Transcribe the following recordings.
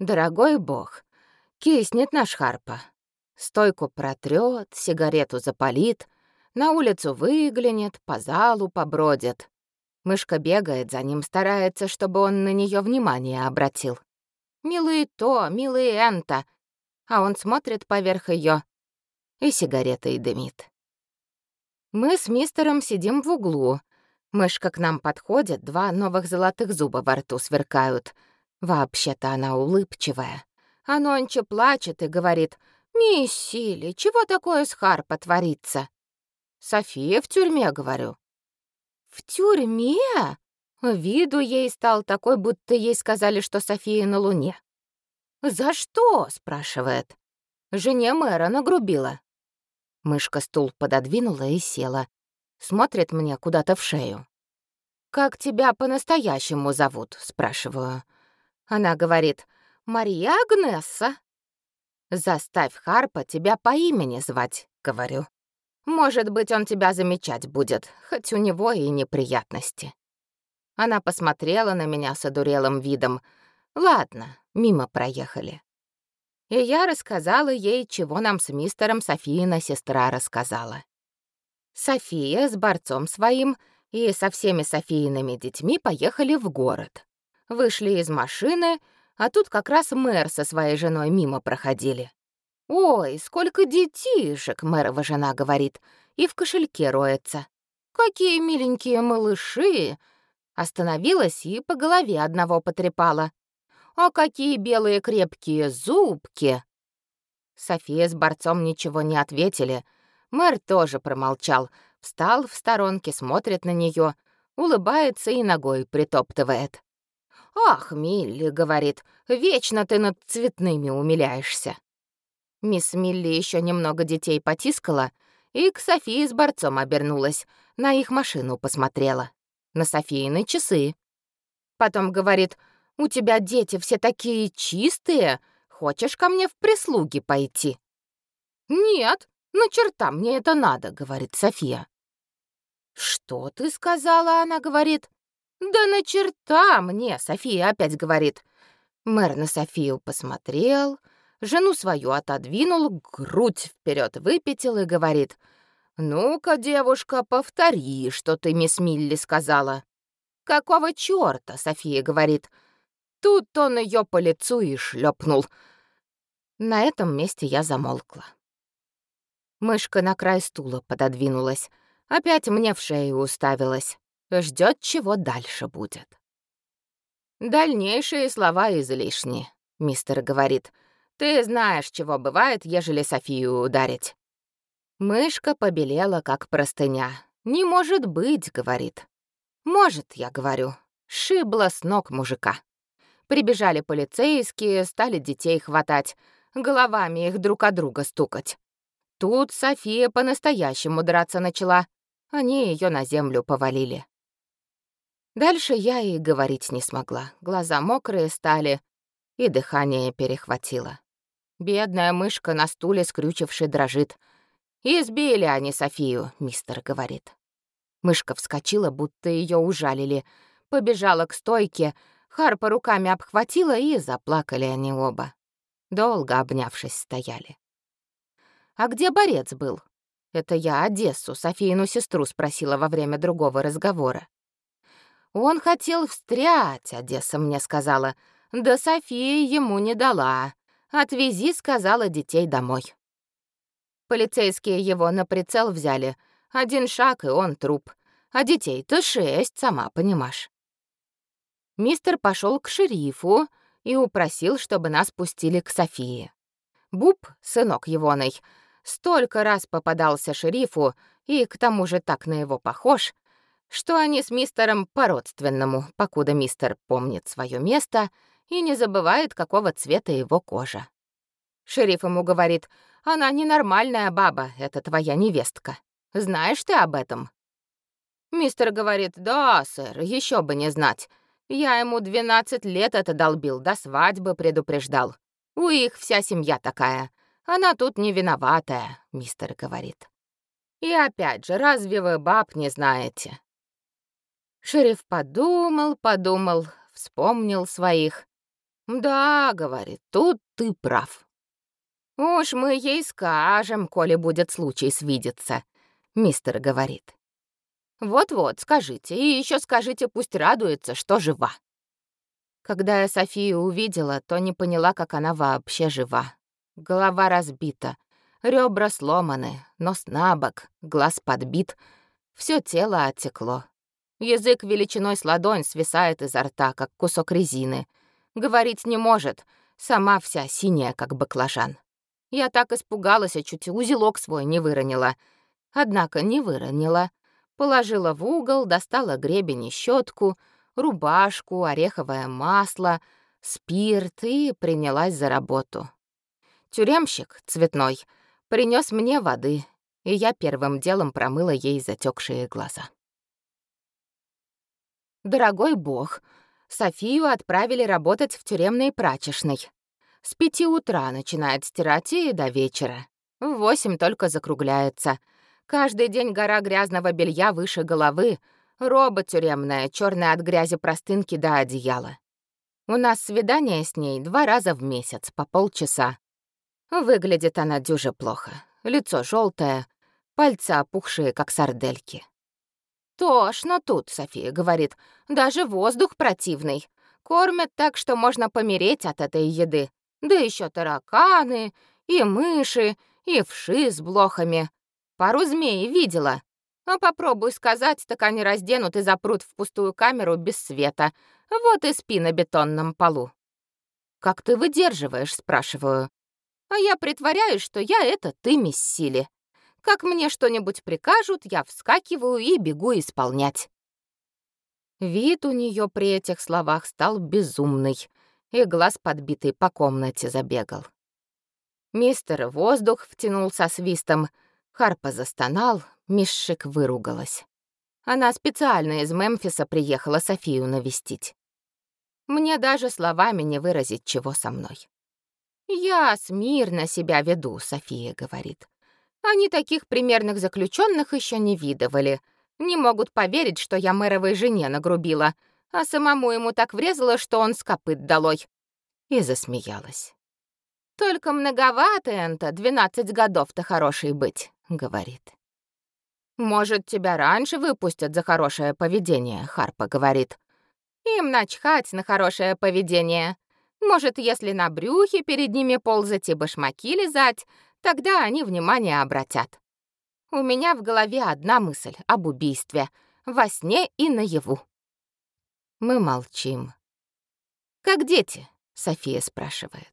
Дорогой бог, киснет наш Харпа. Стойку протрёт, сигарету запалит, на улицу выглянет, по залу побродит. Мышка бегает за ним, старается, чтобы он на неё внимание обратил. Милый то, милый энто. А он смотрит поверх её и сигаретой дымит. Мы с мистером сидим в углу. Мышка к нам подходит, два новых золотых зуба во рту сверкают. Вообще-то она улыбчивая. А нонче плачет и говорит, «Мисс Сили, чего такое с Харпа творится?» «София в тюрьме», — говорю. «В тюрьме?» Виду ей стал такой, будто ей сказали, что София на Луне. «За что?» — спрашивает. «Жене мэра нагрубила». Мышка стул пододвинула и села. Смотрит мне куда-то в шею. «Как тебя по-настоящему зовут?» — спрашиваю. Она говорит, «Мария Агнесса». «Заставь Харпа тебя по имени звать», — говорю. «Может быть, он тебя замечать будет, хоть у него и неприятности». Она посмотрела на меня с одурелым видом. «Ладно, мимо проехали». И я рассказала ей, чего нам с мистером Софиина сестра рассказала. София с борцом своим и со всеми Софииными детьми поехали в город. Вышли из машины, а тут как раз мэр со своей женой мимо проходили. «Ой, сколько детишек!» — мэрова жена говорит, и в кошельке роется. «Какие миленькие малыши!» Остановилась и по голове одного потрепала. «А какие белые крепкие зубки!» София с борцом ничего не ответили. Мэр тоже промолчал, встал в сторонке, смотрит на нее, улыбается и ногой притоптывает. «Ах, Милли», — говорит, — «вечно ты над цветными умиляешься». Мисс Милли еще немного детей потискала и к Софии с борцом обернулась, на их машину посмотрела, на Софиины часы. Потом говорит, «У тебя дети все такие чистые, хочешь ко мне в прислуги пойти?» «Нет, на черта мне это надо», — говорит София. «Что ты сказала?» — она говорит. «Да на черта мне!» — София опять говорит. Мэр на Софию посмотрел, жену свою отодвинул, грудь вперед выпятил и говорит. «Ну-ка, девушка, повтори, что ты мисс Милли сказала». «Какого чёрта?» — София говорит. Тут он ее по лицу и шлепнул. На этом месте я замолкла. Мышка на край стула пододвинулась. Опять мне в шею уставилась ждет, чего дальше будет. «Дальнейшие слова излишни», — мистер говорит. «Ты знаешь, чего бывает, ежели Софию ударить». Мышка побелела, как простыня. «Не может быть», — говорит. «Может», — я говорю. Шибла с ног мужика. Прибежали полицейские, стали детей хватать, головами их друг от друга стукать. Тут София по-настоящему драться начала. Они ее на землю повалили. Дальше я и говорить не смогла. Глаза мокрые стали, и дыхание перехватило. Бедная мышка на стуле, скрючивший, дрожит. «Избили они Софию», — мистер говорит. Мышка вскочила, будто ее ужалили, побежала к стойке, Харпа руками обхватила, и заплакали они оба. Долго обнявшись стояли. «А где борец был?» Это я Одессу, Софиину сестру, спросила во время другого разговора. Он хотел встрять, Одесса мне сказала. Да София ему не дала. Отвези, сказала, детей домой. Полицейские его на прицел взяли. Один шаг, и он труп. А детей-то шесть, сама понимаешь. Мистер пошел к шерифу и упросил, чтобы нас пустили к Софии. Буб, сынок егоный, столько раз попадался шерифу и к тому же так на его похож, что они с мистером по-родственному, покуда мистер помнит свое место и не забывает, какого цвета его кожа. Шериф ему говорит, «Она ненормальная баба, это твоя невестка. Знаешь ты об этом?» Мистер говорит, «Да, сэр, еще бы не знать. Я ему 12 лет это долбил, до свадьбы предупреждал. У их вся семья такая. Она тут не виноватая», — мистер говорит. «И опять же, разве вы баб не знаете? Шериф подумал, подумал, вспомнил своих. «Да, — говорит, — тут ты прав. Уж мы ей скажем, коли будет случай свидеться, — мистер говорит. Вот-вот, скажите, и еще скажите, пусть радуется, что жива. Когда я Софию увидела, то не поняла, как она вообще жива. Голова разбита, ребра сломаны, нос набок, глаз подбит, все тело оттекло. Язык величиной с ладонь свисает изо рта, как кусок резины — Говорить не может, сама вся синяя, как баклажан. Я так испугалась, а чуть узелок свой не выронила. Однако не выронила. Положила в угол, достала гребень и щетку, рубашку, ореховое масло, спирт и принялась за работу. Тюремщик, цветной, принес мне воды, и я первым делом промыла ей затекшие глаза. «Дорогой бог, Софию отправили работать в тюремной прачечной. С пяти утра начинает стирать и до вечера. В восемь только закругляется. Каждый день гора грязного белья выше головы, роба тюремная, черная от грязи простынки до одеяла. У нас свидание с ней два раза в месяц, по полчаса. Выглядит она дюже плохо. Лицо желтое, пальцы опухшие, как сардельки. «Тошно тут», — София говорит. «Даже воздух противный. Кормят так, что можно помереть от этой еды. Да еще тараканы, и мыши, и вши с блохами. Пару змей видела. А попробуй сказать, так они разденут и запрут в пустую камеру без света. Вот и спи на бетонном полу». «Как ты выдерживаешь?» — спрашиваю. А я притворяюсь, что я — это ты, мисс Сили. Как мне что-нибудь прикажут, я вскакиваю и бегу исполнять. Вид у нее при этих словах стал безумный, и глаз подбитый по комнате забегал. Мистер Воздух втянул со свистом, Харпа застонал, Мишек выругалась. Она специально из Мемфиса приехала Софию навестить. Мне даже словами не выразить, чего со мной. «Я смирно себя веду», — София говорит. Они таких примерных заключенных еще не видывали. Не могут поверить, что я мэровой жене нагрубила, а самому ему так врезало, что он с копыт долой. И засмеялась. «Только многовато, Энто, двенадцать годов-то хороший быть», — говорит. «Может, тебя раньше выпустят за хорошее поведение», — Харпа говорит. «Им начхать на хорошее поведение. Может, если на брюхе перед ними ползать и башмаки лизать, Тогда они внимание обратят. У меня в голове одна мысль об убийстве. Во сне и наяву. Мы молчим. «Как дети?» — София спрашивает.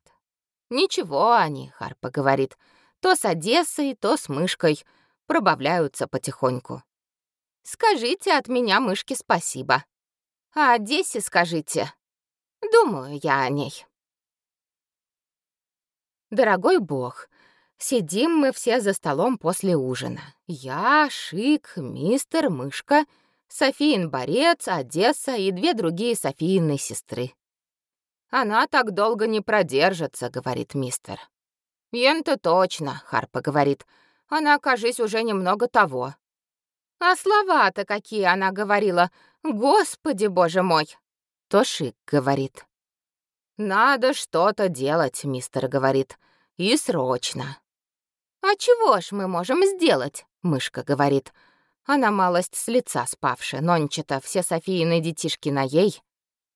«Ничего они», — Харпа говорит. «То с Одессой, то с мышкой. Пробавляются потихоньку». «Скажите от меня мышке спасибо. А Одессе скажите. Думаю я о ней». Дорогой бог, Сидим мы все за столом после ужина. Я, Шик, мистер Мышка, Софиин Борец, Одесса и две другие Софиины сестры. «Она так долго не продержится», — говорит мистер. «Ен-то точно», — Харпа говорит. «Она, кажись, уже немного того». «А слова-то какие она говорила! Господи, боже мой!» То Шик говорит. «Надо что-то делать», — мистер говорит. «И срочно». «А чего ж мы можем сделать?» — мышка говорит. Она малость с лица спавшая, нончата, все Софиины детишки на ей.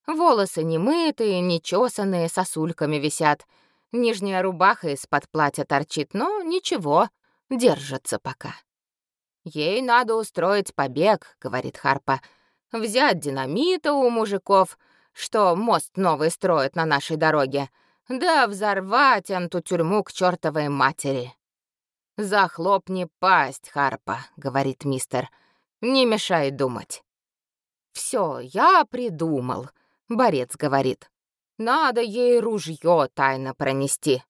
Волосы немытые, нечесанные, сосульками висят. Нижняя рубаха из-под платья торчит, но ничего, держится пока. «Ей надо устроить побег», — говорит Харпа. «Взять динамита у мужиков, что мост новый строят на нашей дороге, да взорвать анту тюрьму к чертовой матери». «Захлопни пасть, Харпа», — говорит мистер. «Не мешай думать». «Всё, я придумал», — борец говорит. «Надо ей ружье тайно пронести».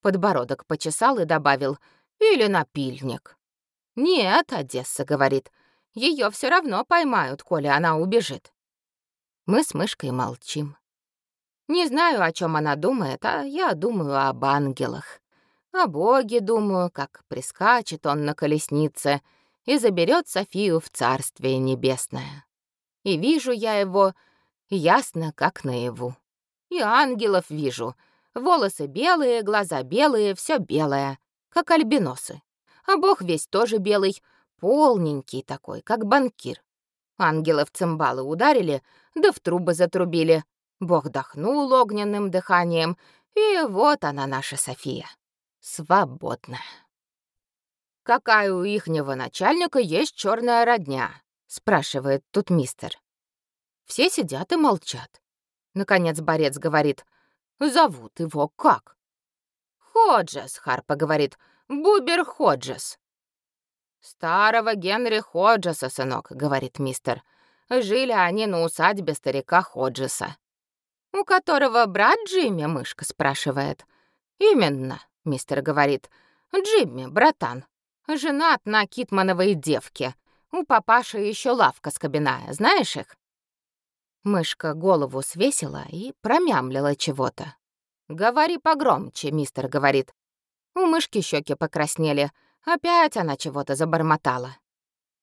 Подбородок почесал и добавил. «Или напильник». «Нет», — Одесса говорит. Ее все равно поймают, коли она убежит». Мы с мышкой молчим. Не знаю, о чем она думает, а я думаю об ангелах. О Боге думаю, как прискачет он на колеснице и заберет Софию в Царствие Небесное. И вижу я его ясно, как наяву. И ангелов вижу. Волосы белые, глаза белые, все белое, как альбиносы. А бог весь тоже белый, полненький такой, как банкир. Ангелов цимбалы ударили, да в трубы затрубили. Бог дохнул огненным дыханием, и вот она, наша София. Свободная. «Какая у ихнего начальника есть черная родня?» — спрашивает тут мистер. Все сидят и молчат. Наконец борец говорит. «Зовут его как?» «Ходжес», — Харпа говорит. «Бубер Ходжес». «Старого Генри Ходжеса, сынок», — говорит мистер. «Жили они на усадьбе старика Ходжеса». «У которого брат Джимми?» — мышка спрашивает. «Именно», — мистер говорит. «Джимми, братан. Женат на Китмановой девке. У папаши еще лавка скобяная, знаешь их?» Мышка голову свесила и промямлила чего-то. «Говори погромче», — мистер говорит. У мышки щеки покраснели. Опять она чего-то забормотала.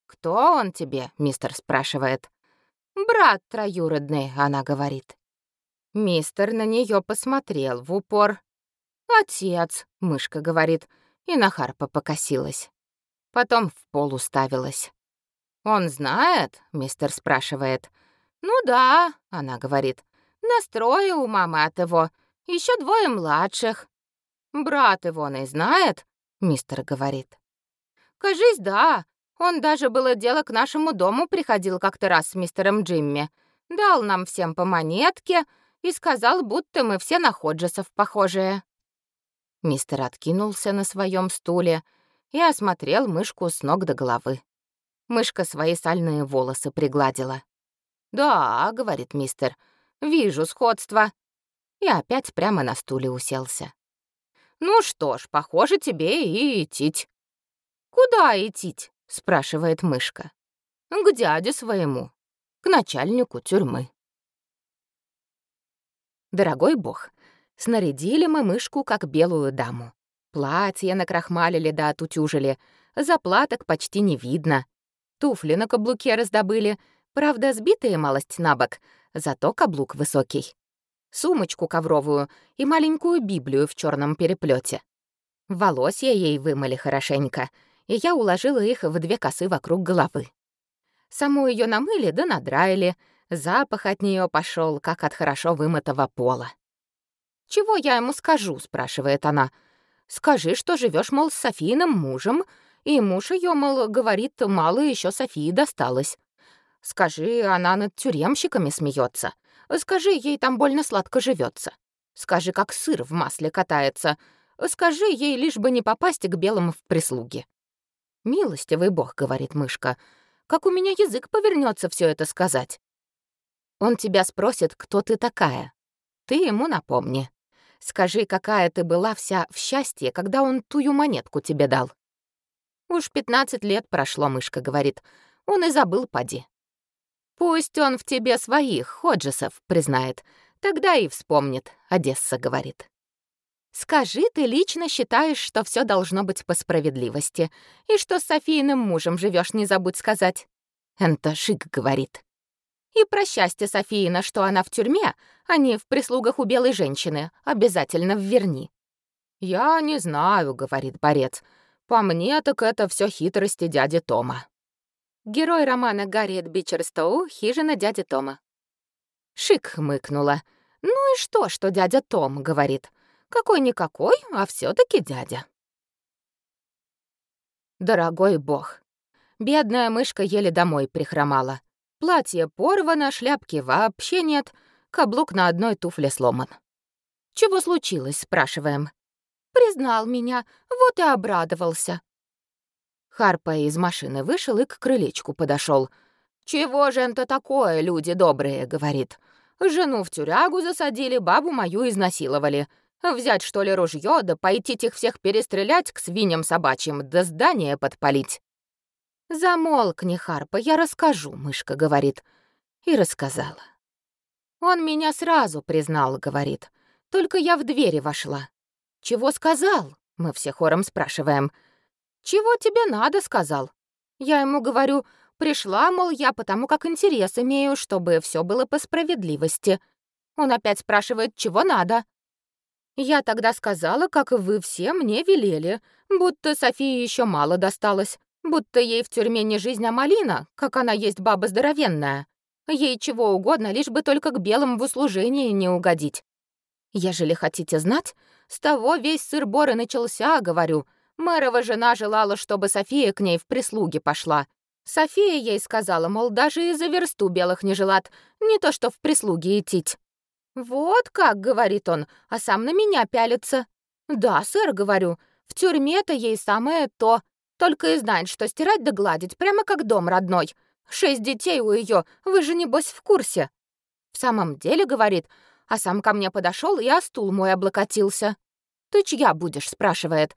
«Кто он тебе?» — мистер спрашивает. «Брат троюродный», — она говорит. Мистер на нее посмотрел в упор. «Отец», — мышка говорит, и на Харпа покосилась. Потом в пол уставилась. «Он знает?» — мистер спрашивает. «Ну да», — она говорит. «Настрое у мамы от его. Еще двое младших». «Брат его не знает?» — мистер говорит. «Кажись, да. Он даже было дело к нашему дому приходил как-то раз с мистером Джимми. Дал нам всем по монетке и сказал, будто мы все на Ходжесов похожие». Мистер откинулся на своем стуле и осмотрел мышку с ног до головы. Мышка свои сальные волосы пригладила. «Да», — говорит мистер, — «вижу сходство». И опять прямо на стуле уселся. «Ну что ж, похоже, тебе и идти». «Куда идти?» — спрашивает мышка. «К дяде своему, к начальнику тюрьмы». Дорогой бог, снарядили мы мышку как белую даму. Платье накрахмалили да отутюжили, заплаток почти не видно. Туфли на каблуке раздобыли, правда, сбитые малость на бок, зато каблук высокий сумочку ковровую и маленькую Библию в черном переплете. Волосья ей вымыли хорошенько, и я уложила их в две косы вокруг головы. Саму ее намыли да надраили, запах от нее пошел, как от хорошо вымытого пола. «Чего я ему скажу?» — спрашивает она. «Скажи, что живешь, мол, с Софийным мужем, и муж ее, мол, говорит, мало еще Софии досталось. Скажи, она над тюремщиками смеется. Скажи, ей там больно сладко живется. Скажи, как сыр в масле катается. Скажи ей, лишь бы не попасть к белым в прислуги. «Милостивый бог», — говорит мышка, — «как у меня язык повернется все это сказать». Он тебя спросит, кто ты такая. Ты ему напомни. Скажи, какая ты была вся в счастье, когда он тую монетку тебе дал. Уж пятнадцать лет прошло, мышка говорит. Он и забыл, поди. Пусть он в тебе своих, Ходжесов, признает. Тогда и вспомнит, Одесса говорит. Скажи, ты лично считаешь, что все должно быть по справедливости, и что с Софийным мужем живешь, не забудь сказать. Это Шик говорит. И про счастье Софиина, что она в тюрьме, а не в прислугах у белой женщины, обязательно вверни. «Я не знаю», — говорит борец. «По мне, так это все хитрости дяди Тома». Герой романа Гарриет Бичерстоу «Хижина дяди Тома». Шик хмыкнула. «Ну и что, что дядя Том говорит? Какой-никакой, а все таки дядя». Дорогой бог. Бедная мышка еле домой прихромала. Платье порвано, шляпки вообще нет, каблук на одной туфле сломан. «Чего случилось?» — спрашиваем. «Признал меня, вот и обрадовался», Харпа из машины вышел и к крылечку подошел. «Чего же это такое, люди добрые?» — говорит. «Жену в тюрягу засадили, бабу мою изнасиловали. Взять, что ли, ружье, да пойти их всех перестрелять к свиньям собачьим, да здание подпалить». «Замолкни, Харпа, я расскажу», — мышка говорит. И рассказала. «Он меня сразу признал», — говорит. «Только я в двери вошла». «Чего сказал?» — мы все хором спрашиваем. «Чего тебе надо?» — сказал. Я ему говорю, пришла, мол, я потому как интерес имею, чтобы все было по справедливости. Он опять спрашивает, чего надо. Я тогда сказала, как вы все мне велели, будто Софии еще мало досталось, будто ей в тюрьме не жизнь, а малина, как она есть баба здоровенная. Ей чего угодно, лишь бы только к белым в услужении не угодить. Ежели хотите знать, с того весь сыр-бор и начался, говорю. Мэрова жена желала, чтобы София к ней в прислуги пошла. София ей сказала, мол, даже и за версту белых не желат, не то что в прислуги идти. «Вот как», — говорит он, а сам на меня пялится. «Да, сэр», — говорю, — «в тюрьме-то ей самое то. Только и знает, что стирать да гладить, прямо как дом родной. Шесть детей у ее, вы же, небось, в курсе». «В самом деле», — говорит, а сам ко мне подошел и о стул мой облокотился. «Ты чья будешь?» — спрашивает.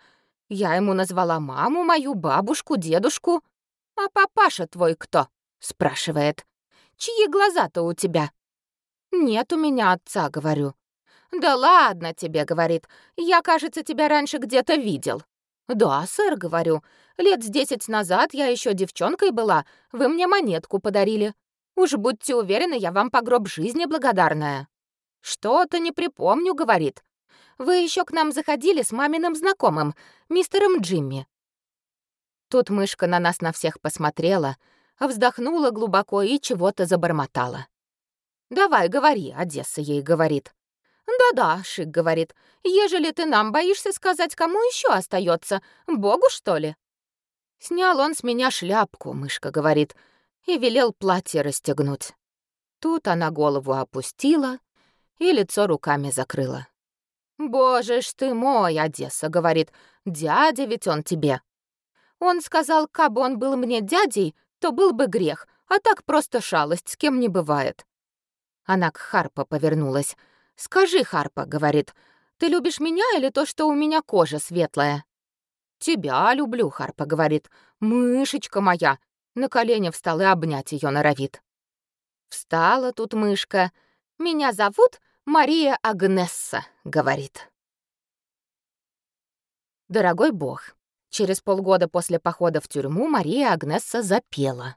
Я ему назвала маму мою, бабушку, дедушку. «А папаша твой кто?» — спрашивает. «Чьи глаза-то у тебя?» «Нет у меня отца», — говорю. «Да ладно тебе», — говорит. «Я, кажется, тебя раньше где-то видел». «Да, сэр», — говорю. «Лет с десять назад я еще девчонкой была. Вы мне монетку подарили. Уж будьте уверены, я вам по гроб жизни благодарная». «Что-то не припомню», — говорит. «Вы еще к нам заходили с маминым знакомым, мистером Джимми». Тут мышка на нас на всех посмотрела, вздохнула глубоко и чего-то забормотала. «Давай, говори», — Одесса ей говорит. «Да-да», — Шик говорит, «ежели ты нам боишься сказать, кому еще остается, Богу, что ли?» Снял он с меня шляпку, мышка говорит, и велел платье расстегнуть. Тут она голову опустила и лицо руками закрыла. «Боже ж ты мой, Одесса», — говорит, «дядя ведь он тебе». Он сказал, кабы он был мне дядей, то был бы грех, а так просто шалость, с кем не бывает. Она к Харпа повернулась. «Скажи, Харпа», — говорит, — «ты любишь меня или то, что у меня кожа светлая?» «Тебя люблю», — Харпа говорит. «Мышечка моя!» На колени встал и обнять ее норовит. Встала тут мышка. «Меня зовут Мария Агнесса», — говорит. Дорогой бог, через полгода после похода в тюрьму Мария Агнесса запела.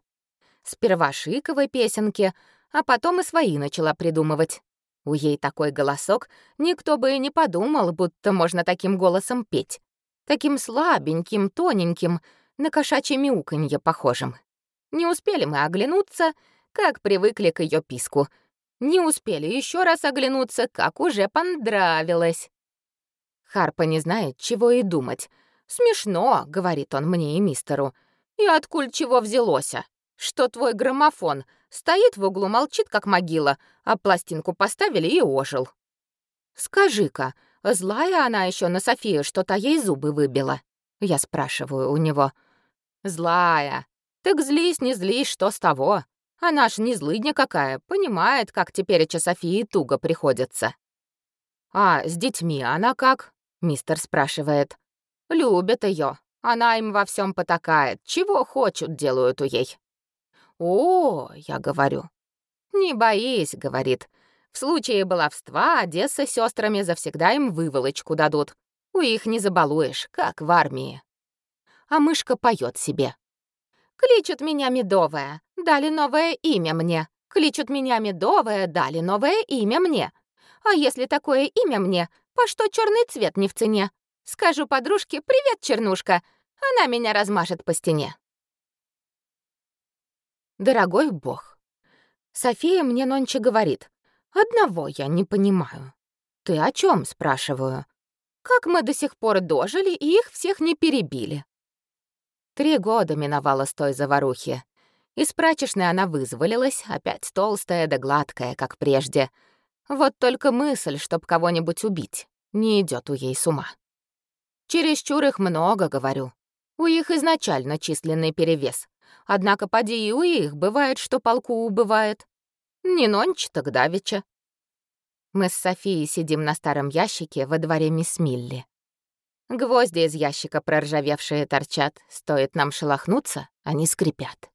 Сперва шиковой песенки, а потом и свои начала придумывать. У ей такой голосок, никто бы и не подумал, будто можно таким голосом петь. Таким слабеньким, тоненьким, на кошачье мяуканье похожим. Не успели мы оглянуться, как привыкли к ее писку. Не успели еще раз оглянуться, как уже понравилось. Харпа не знает, чего и думать. «Смешно», — говорит он мне и мистеру. «И откуль чего взялося? Что твой граммофон Стоит в углу, молчит, как могила, а пластинку поставили и ожил. «Скажи-ка, злая она еще на Софию, что та ей зубы выбила?» Я спрашиваю у него. «Злая. Так злись, не злись, что с того? Она ж не злыдня какая, понимает, как теперь Софии туго приходится». «А с детьми она как?» — мистер спрашивает. «Любят ее. Она им во всем потакает. Чего хочут, делают у ей. «О, — я говорю. «Не боись, — говорит. В случае баловства Одесса с сестрами завсегда им выволочку дадут. У их не забалуешь, как в армии». А мышка поет себе. «Кличут меня Медовая, дали новое имя мне. Кличут меня Медовая, дали новое имя мне. А если такое имя мне, по что черный цвет не в цене? Скажу подружке «Привет, Чернушка», она меня размажет по стене. Дорогой бог. София мне нонче говорит. Одного я не понимаю. Ты о чем? спрашиваю. Как мы до сих пор дожили и их всех не перебили? Три года миновало с той заварухи. Из прачечной она вызволилась, опять толстая да гладкая, как прежде. Вот только мысль, чтоб кого-нибудь убить, не идет у ей с ума. Чересчур их много, говорю. У их изначально численный перевес. Однако поди и у их бывает, что полку убывает. Не нонч, так давеча. Мы с Софией сидим на старом ящике во дворе мисс Милли. Гвозди из ящика проржавевшие торчат. Стоит нам шелохнуться, они скрипят.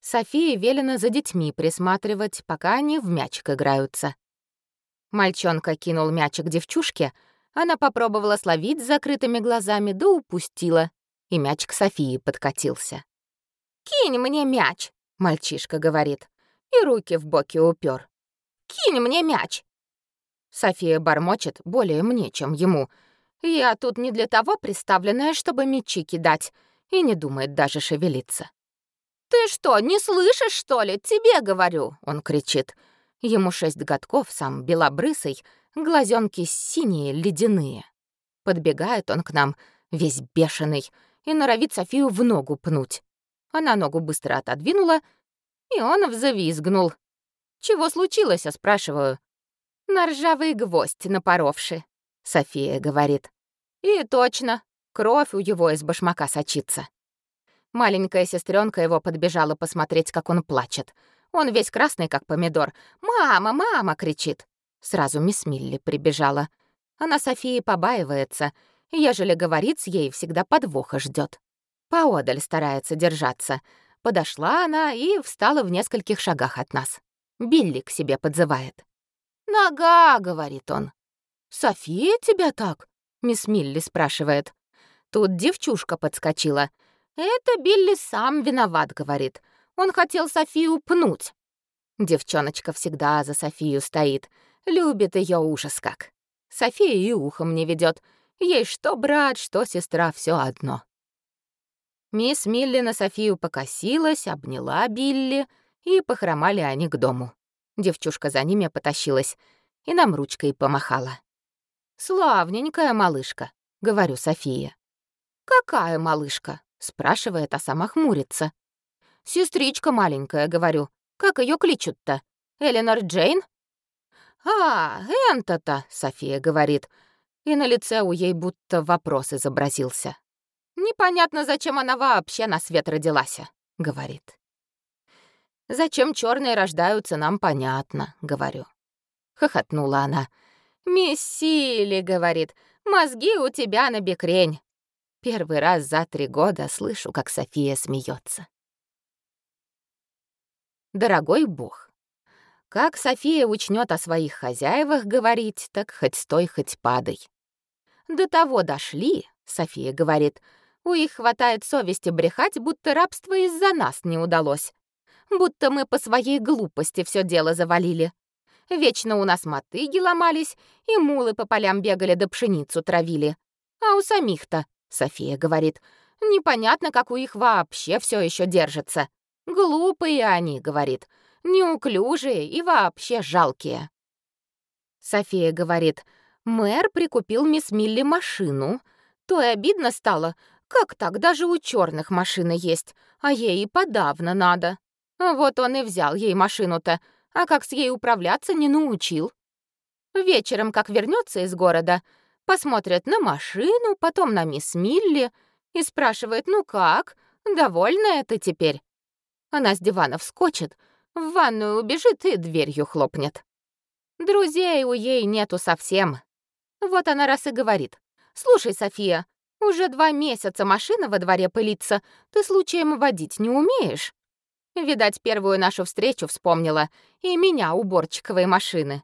Софии велено за детьми присматривать, пока они в мячик играются. Мальчонка кинул мячик девчушке, она попробовала словить с закрытыми глазами, да упустила, и мяч к Софии подкатился. «Кинь мне мяч!» — мальчишка говорит. И руки в боки упер. кинь мне мяч!» София бормочет более мне, чем ему. «Я тут не для того приставленная, чтобы мячи кидать», и не думает даже шевелиться. «Ты что, не слышишь, что ли? Тебе говорю!» — он кричит. Ему шесть годков, сам белобрысый, глазенки синие, ледяные. Подбегает он к нам, весь бешеный, и норовит Софию в ногу пнуть. Она ногу быстро отодвинула, и он взвизгнул. «Чего случилось?» — спрашиваю. «На ржавый гвоздь напоровши», — София говорит. «И точно, кровь у его из башмака сочится». Маленькая сестренка его подбежала посмотреть, как он плачет. Он весь красный, как помидор. «Мама, мама!» — кричит. Сразу мисс Милли прибежала. Она Софии побаивается, ежели говорит с ей, всегда подвоха ждет. Поодаль старается держаться. Подошла она и встала в нескольких шагах от нас. Билли к себе подзывает. «Нога!» — говорит он. «София тебя так?» — мисс Милли спрашивает. Тут девчушка подскочила. «Это Билли сам виноват», — говорит. Он хотел Софию пнуть. Девчоночка всегда за Софию стоит. Любит ее ужас как. София и ухом не ведет. Ей что брат, что сестра, все одно. Мисс Милли на Софию покосилась, обняла Билли, и похромали они к дому. Девчушка за ними потащилась и нам ручкой помахала. «Славненькая малышка», — говорю София. «Какая малышка?» — спрашивает, а сама хмурится. «Сестричка маленькая», — говорю. «Как ее кличут-то? Эленор Джейн?» «А, Энто-то», — София говорит. И на лице у ей будто вопрос изобразился. «Непонятно, зачем она вообще на свет родилась», — говорит. «Зачем черные рождаются, нам понятно», — говорю. Хохотнула она. «Мессили», — говорит, — «мозги у тебя на бекрень». Первый раз за три года слышу, как София смеется. Дорогой Бог, как София учнет о своих хозяевах говорить, так хоть стой, хоть падай. До того дошли, София говорит, у их хватает совести брехать, будто рабство из-за нас не удалось. Будто мы по своей глупости все дело завалили. Вечно у нас мотыги ломались, и мулы по полям бегали да пшеницу травили. А у самих-то, София говорит, непонятно, как у их вообще все еще держится. Глупые они, говорит, неуклюжие и вообще жалкие. София говорит, мэр прикупил мисс Милли машину. То и обидно стало, как так, даже у черных машины есть, а ей и подавно надо. Вот он и взял ей машину-то, а как с ей управляться не научил. Вечером, как вернется из города, посмотрит на машину, потом на мисс Милли и спрашивает, ну как, довольна ты теперь? Она с дивана вскочит, в ванную убежит и дверью хлопнет. Друзей у ей нету совсем. Вот она раз и говорит. «Слушай, София, уже два месяца машина во дворе пылится. Ты случаем водить не умеешь?» Видать, первую нашу встречу вспомнила. И меня уборчиковой машины.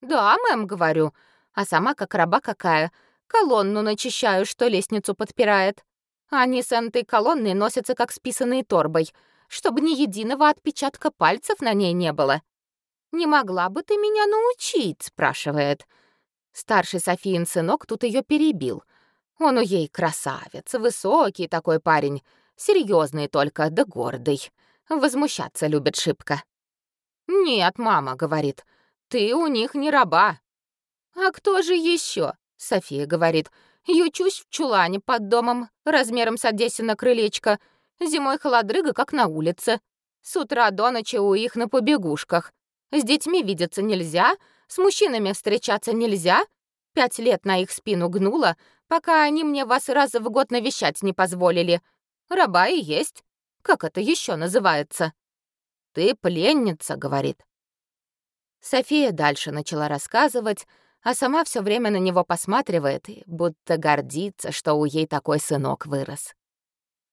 «Да, мэм», — говорю. А сама как раба какая. Колонну начищаю, что лестницу подпирает. Они с этой колонной носятся как с писаной торбой — чтобы ни единого отпечатка пальцев на ней не было. «Не могла бы ты меня научить?» — спрашивает. Старший Софиин сынок тут ее перебил. Он у ей красавец, высокий такой парень, серьезный только, да гордый. Возмущаться любит шибко. «Нет, мама», — говорит, — «ты у них не раба». «А кто же еще? София говорит, «ючусь в чулане под домом, размером с Одессина крылечко, Зимой холодрыга, как на улице. С утра до ночи у их на побегушках. С детьми видеться нельзя, с мужчинами встречаться нельзя. Пять лет на их спину гнула, пока они мне вас раз в год навещать не позволили. Раба и есть. Как это еще называется? «Ты пленница», — говорит. София дальше начала рассказывать, а сама все время на него посматривает, будто гордится, что у ей такой сынок вырос.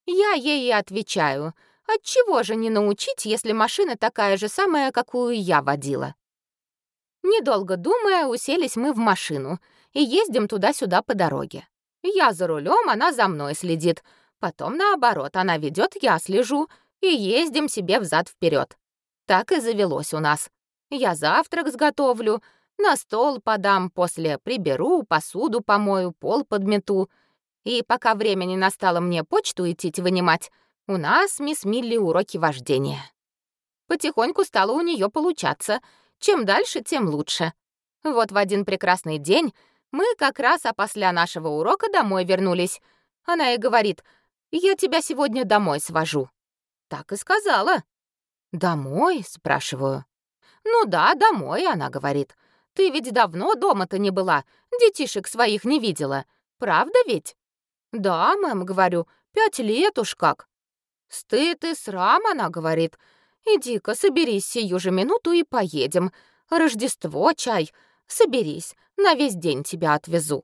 Я ей и отвечаю, отчего же не научить, если машина такая же самая, какую я водила? Недолго думая, уселись мы в машину и ездим туда-сюда по дороге. Я за рулем, она за мной следит. Потом наоборот, она ведет, я слежу, и ездим себе взад вперед. Так и завелось у нас. Я завтрак сготовлю, на стол подам, после приберу, посуду помою, пол подмету. И пока времени настало мне почту идти вынимать, у нас, мисс Милли, уроки вождения. Потихоньку стало у нее получаться. Чем дальше, тем лучше. Вот в один прекрасный день мы как раз опосля нашего урока домой вернулись. Она и говорит, «Я тебя сегодня домой свожу». Так и сказала. «Домой?» — спрашиваю. «Ну да, домой», — она говорит. «Ты ведь давно дома-то не была, детишек своих не видела. Правда ведь?» «Да, мэм», — говорю, — «пять лет уж как». «Стыд и срам», — она говорит. «Иди-ка, соберись сию же минуту и поедем. Рождество, чай. Соберись, на весь день тебя отвезу».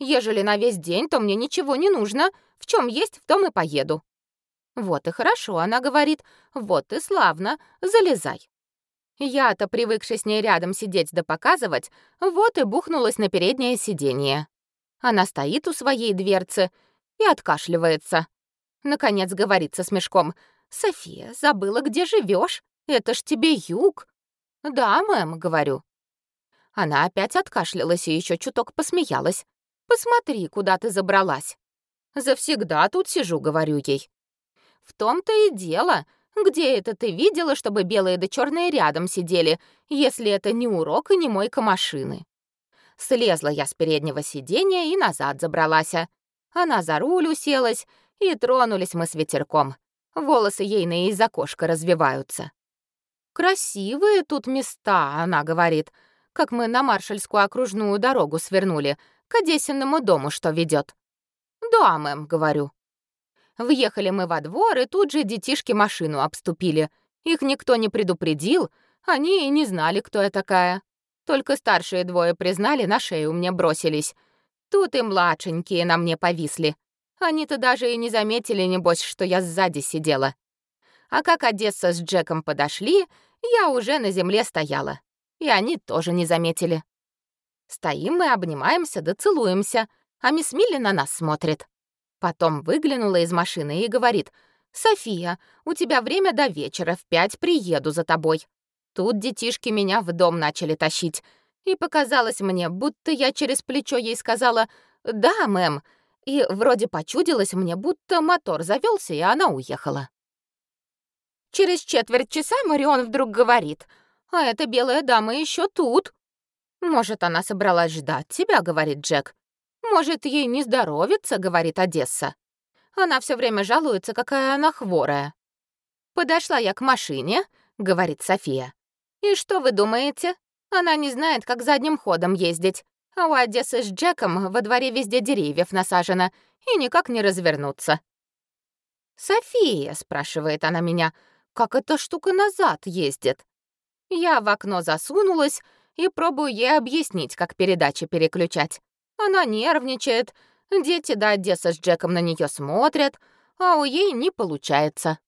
Ежели на весь день, то мне ничего не нужно. В чем есть, в том и поеду. Вот и хорошо, она говорит. Вот и славно. Залезай. Я-то, привыкши с ней рядом сидеть да показывать, вот и бухнулась на переднее сиденье. Она стоит у своей дверцы и откашливается. Наконец говорит со смешком. «София, забыла, где живешь? Это ж тебе юг». «Да, мэм», — говорю. Она опять откашлялась и еще чуток посмеялась. «Посмотри, куда ты забралась». «Завсегда тут сижу», — говорю ей. «В том-то и дело. Где это ты видела, чтобы белые да черные рядом сидели, если это не урок и не мойка машины?» Слезла я с переднего сиденья и назад забралась. Она за руль уселась, и тронулись мы с ветерком. Волосы ейные из окошка развиваются. «Красивые тут места», — она говорит, как мы на Маршальскую окружную дорогу свернули, к Одессиному дому, что ведет. «Да, мэм», — говорю. Въехали мы во двор, и тут же детишки машину обступили. Их никто не предупредил, они и не знали, кто я такая. Только старшие двое признали, на шею мне бросились. Тут и младшенькие на мне повисли. Они-то даже и не заметили, небось, что я сзади сидела. А как Одесса с Джеком подошли, я уже на земле стояла. И они тоже не заметили. Стоим мы, обнимаемся да а мисс Милли на нас смотрит. Потом выглянула из машины и говорит, «София, у тебя время до вечера, в пять приеду за тобой». Тут детишки меня в дом начали тащить. И показалось мне, будто я через плечо ей сказала «Да, мэм», и вроде почудилось мне, будто мотор завелся, и она уехала. Через четверть часа Марион вдруг говорит, «А эта белая дама еще тут». «Может, она собралась ждать тебя», — говорит Джек. «Может, ей не здоровится», — говорит Одесса. Она все время жалуется, какая она хворая. «Подошла я к машине», — говорит София. «И что вы думаете? Она не знает, как задним ходом ездить. А у Одессы с Джеком во дворе везде деревьев насажено, и никак не развернуться». «София», — спрашивает она меня, — «как эта штука назад ездит?» Я в окно засунулась, и пробую ей объяснить, как передачи переключать. Она нервничает, дети до Одесса с Джеком на нее смотрят, а у ей не получается.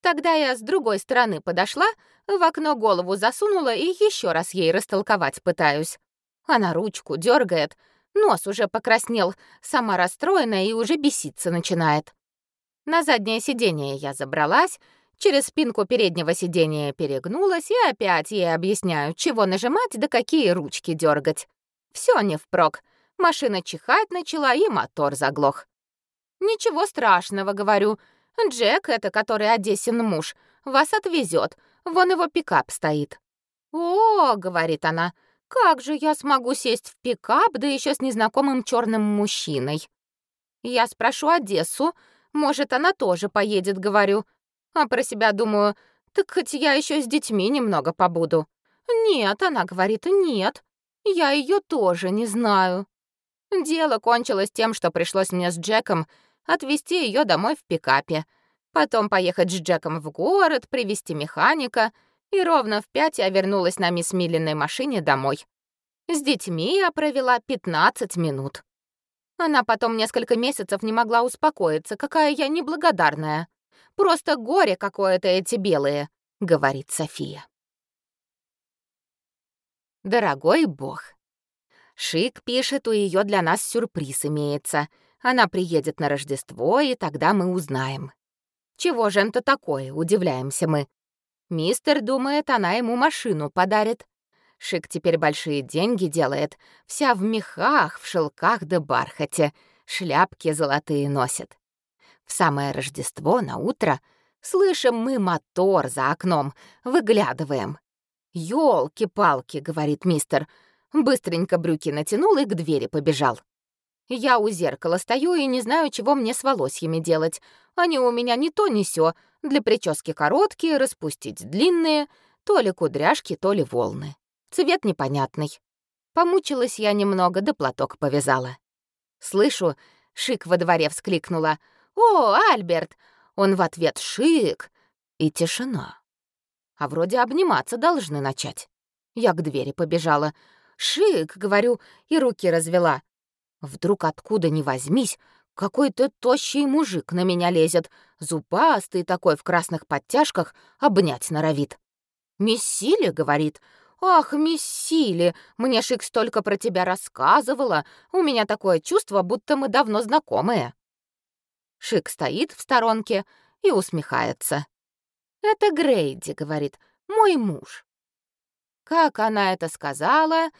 Тогда я с другой стороны подошла, в окно голову засунула и еще раз ей растолковать пытаюсь. Она ручку дергает, нос уже покраснел, сама расстроена и уже беситься начинает. На заднее сиденье я забралась, Через спинку переднего сиденья перегнулась и опять ей объясняю, чего нажимать да какие ручки дергать. Все не впрок. Машина чихать начала, и мотор заглох. «Ничего страшного», — говорю. «Джек, это который Одессин муж, вас отвезет. Вон его пикап стоит». «О», — говорит она, — «как же я смогу сесть в пикап, да еще с незнакомым черным мужчиной?» Я спрошу Одессу, может, она тоже поедет, говорю. А про себя думаю, так хоть я еще с детьми немного побуду. Нет, она говорит, нет. Я ее тоже не знаю. Дело кончилось тем, что пришлось мне с Джеком отвезти ее домой в пикапе, потом поехать с Джеком в город, привезти механика, и ровно в пять я вернулась на мисс Миллиной машине домой. С детьми я провела 15 минут. Она потом несколько месяцев не могла успокоиться, какая я неблагодарная. Просто горе какое-то эти белые», — говорит София. Дорогой бог. Шик пишет, у ее для нас сюрприз имеется. Она приедет на Рождество, и тогда мы узнаем. Чего же это такое, удивляемся мы. Мистер думает, она ему машину подарит. Шик теперь большие деньги делает, вся в мехах, в шелках да бархате, шляпки золотые носит. Самое Рождество на утро слышим мы мотор за окном, выглядываем. «Ёлки-палки», — говорит мистер, быстренько брюки натянул и к двери побежал. Я у зеркала стою и не знаю, чего мне с волосьями делать. Они у меня не то не сё, для прически короткие, распустить длинные, то ли кудряшки, то ли волны. Цвет непонятный. Помучилась я немного, да платок повязала. Слышу, Шик во дворе вскликнула. «О, Альберт!» Он в ответ «Шик!» И тишина. А вроде обниматься должны начать. Я к двери побежала. «Шик!» — говорю, и руки развела. Вдруг откуда ни возьмись, какой-то тощий мужик на меня лезет, зубастый такой в красных подтяжках, обнять норовит. «Мессили?» — говорит. «Ах, мисс Сили, мне Шик столько про тебя рассказывала. У меня такое чувство, будто мы давно знакомые». Шик стоит в сторонке и усмехается. «Это Грейди», — говорит, — «мой муж». Как она это сказала,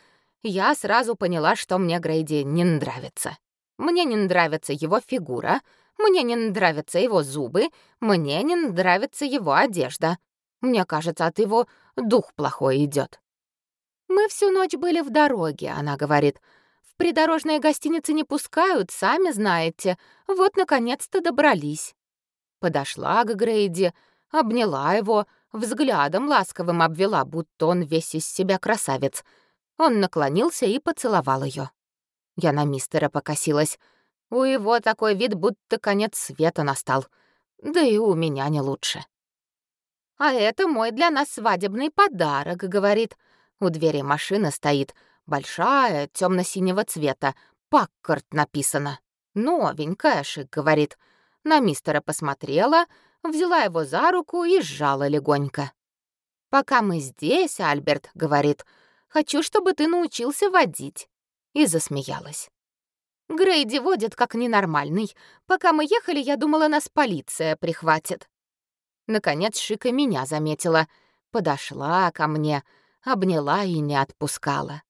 я сразу поняла, что мне Грейди не нравится. Мне не нравится его фигура, мне не нравятся его зубы, мне не нравится его одежда. Мне кажется, от его дух плохой идет. «Мы всю ночь были в дороге», — она говорит. «В придорожные гостиницы не пускают, сами знаете. Вот, наконец-то, добрались». Подошла к Грейди, обняла его, взглядом ласковым обвела, будто он весь из себя красавец. Он наклонился и поцеловал ее. Я на мистера покосилась. У его такой вид, будто конец света настал. Да и у меня не лучше. «А это мой для нас свадебный подарок», — говорит. У двери машина стоит, большая, темно синего цвета, «Паккарт» написано. «Новенькая», — Шик говорит. На мистера посмотрела, взяла его за руку и сжала легонько. «Пока мы здесь, Альберт», — говорит, — «хочу, чтобы ты научился водить». И засмеялась. Грейди водит как ненормальный. Пока мы ехали, я думала, нас полиция прихватит. Наконец Шика меня заметила. Подошла ко мне — обняла и не отпускала.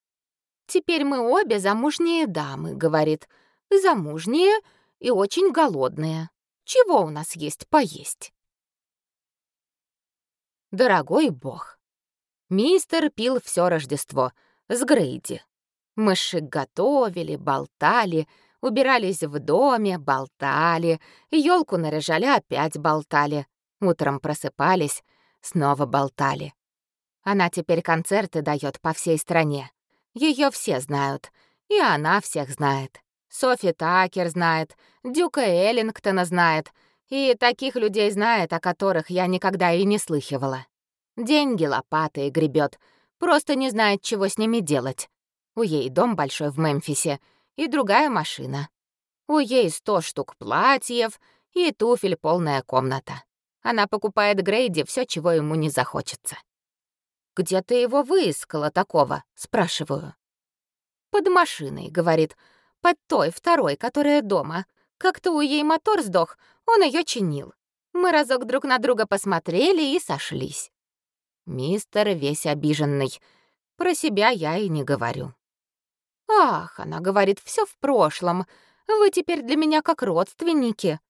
«Теперь мы обе замужние дамы», — говорит. «Замужние и очень голодные. Чего у нас есть поесть?» Дорогой бог. Мистер пил все Рождество с Грейди. Мы шик готовили, болтали, убирались в доме, болтали, елку наряжали, опять болтали. Утром просыпались, снова болтали. Она теперь концерты дает по всей стране. Ее все знают. И она всех знает. Софи Такер знает, Дюка Эллингтона знает. И таких людей знает, о которых я никогда и не слыхивала. Деньги лопатой гребет, просто не знает, чего с ними делать. У ей дом большой в Мемфисе и другая машина. У ей сто штук платьев и туфель полная комната. Она покупает Грейди все, чего ему не захочется. «Где ты его выискала такого?» — спрашиваю. «Под машиной», — говорит. «Под той, второй, которая дома. Как-то у ей мотор сдох, он ее чинил. Мы разок друг на друга посмотрели и сошлись». Мистер весь обиженный. Про себя я и не говорю. «Ах», — она говорит, все в прошлом. Вы теперь для меня как родственники.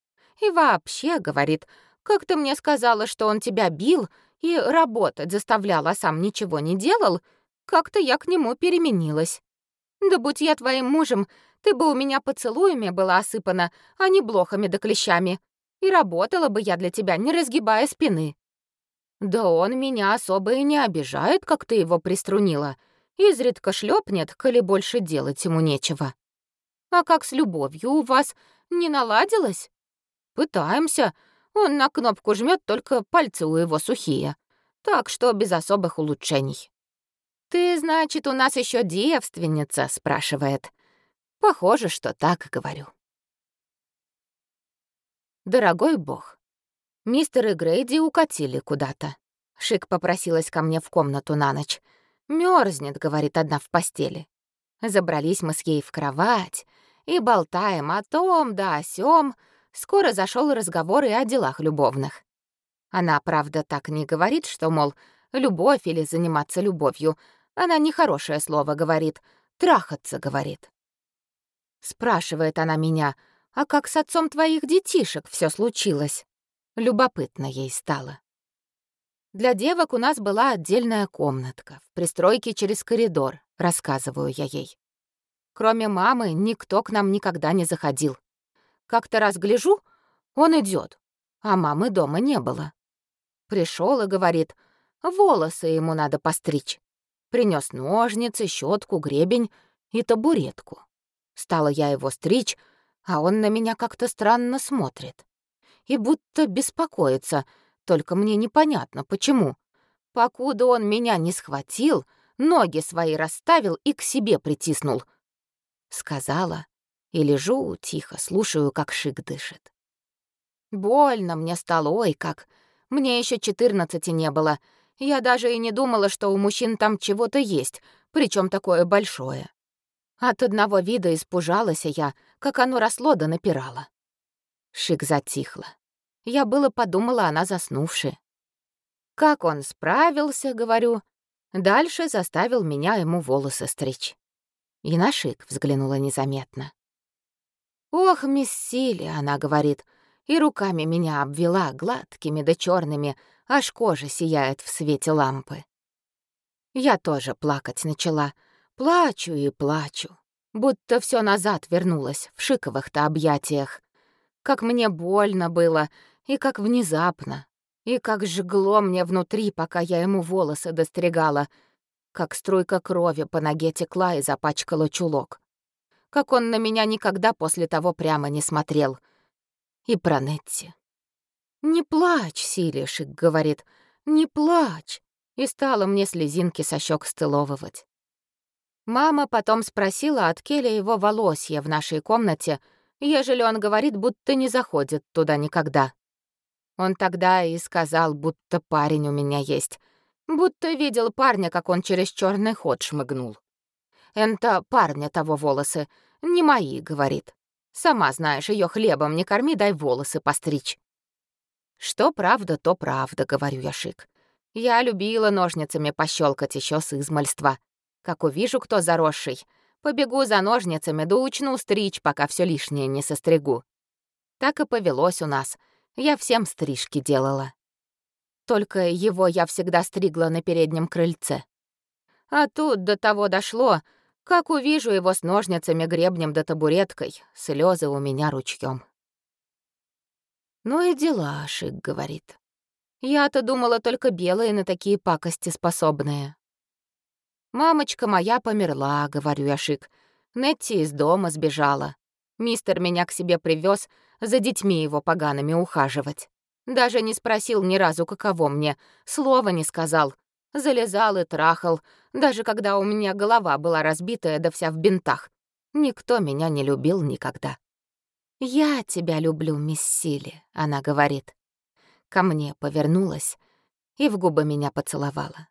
И вообще, — говорит, — как ты мне сказала, что он тебя бил, и работать заставлял, а сам ничего не делал, как-то я к нему переменилась. Да будь я твоим мужем, ты бы у меня поцелуями была осыпана, а не блохами да клещами. И работала бы я для тебя, не разгибая спины. Да он меня особо и не обижает, как ты его приструнила. Изредка шлепнет, коли больше делать ему нечего. А как с любовью у вас не наладилось? Пытаемся, он на кнопку жмет, только пальцы у его сухие. Так что без особых улучшений. «Ты, значит, у нас еще девственница?» — спрашивает. Похоже, что так говорю. Дорогой бог, мистер и Грейди укатили куда-то. Шик попросилась ко мне в комнату на ночь. Мёрзнет, говорит, одна в постели. Забрались мы с ей в кровать и болтаем о том да о сём, Скоро зашел разговор и о делах любовных. Она, правда, так не говорит, что, мол, любовь или заниматься любовью. Она нехорошее слово говорит, трахаться говорит. Спрашивает она меня, а как с отцом твоих детишек все случилось? Любопытно ей стало. Для девок у нас была отдельная комнатка в пристройке через коридор, рассказываю я ей. Кроме мамы, никто к нам никогда не заходил. Как-то раз гляжу, он идет, а мамы дома не было. Пришел и говорит, волосы ему надо постричь. Принес ножницы, щетку, гребень и табуретку. Стала я его стричь, а он на меня как-то странно смотрит. И будто беспокоится, только мне непонятно, почему. Покуда он меня не схватил, ноги свои расставил и к себе притиснул. Сказала, и лежу тихо, слушаю, как Шик дышит. Больно мне стало, ой, как. Мне еще четырнадцати не было. Я даже и не думала, что у мужчин там чего-то есть, причем такое большое. От одного вида испужалась я, как оно росло да напирало. Шик затихла. Я было подумала, она заснувшая. Как он справился, говорю. Дальше заставил меня ему волосы стричь. И на Шик взглянула незаметно. «Ох, мисс Сили», — она говорит, и руками меня обвела гладкими да черными, аж кожа сияет в свете лампы. Я тоже плакать начала. Плачу и плачу, будто все назад вернулось в шиковых-то объятиях. Как мне больно было, и как внезапно, и как жгло мне внутри, пока я ему волосы достригала, как струйка крови по ноге текла и запачкала чулок как он на меня никогда после того прямо не смотрел. И про Нетти. «Не плачь, Силишик», — говорит, — «не плачь». И стала мне слезинки со щек стыловывать. Мама потом спросила от Келя его волосья в нашей комнате, ежели он говорит, будто не заходит туда никогда. Он тогда и сказал, будто парень у меня есть, будто видел парня, как он через черный ход шмыгнул. «Это парня того волосы. Не мои», — говорит. «Сама знаешь, ее хлебом не корми, дай волосы постричь». «Что правда, то правда», — говорю я шик. Я любила ножницами пощелкать еще с измальства. Как увижу, кто заросший, побегу за ножницами, да учну стричь, пока все лишнее не состригу. Так и повелось у нас. Я всем стрижки делала. Только его я всегда стригла на переднем крыльце. А тут до того дошло, как увижу его с ножницами, гребнем да табуреткой, слезы у меня ручьем. «Ну и дела», — Шик говорит. «Я-то думала, только белые на такие пакости способные». «Мамочка моя померла», — говорю я Шик. Нетти из дома сбежала. Мистер меня к себе привез за детьми его погаными ухаживать. Даже не спросил ни разу, каково мне, слова не сказал, Залезал и трахал, даже когда у меня голова была разбитая да вся в бинтах. Никто меня не любил никогда. «Я тебя люблю, мисс Сили», — она говорит. Ко мне повернулась и в губы меня поцеловала.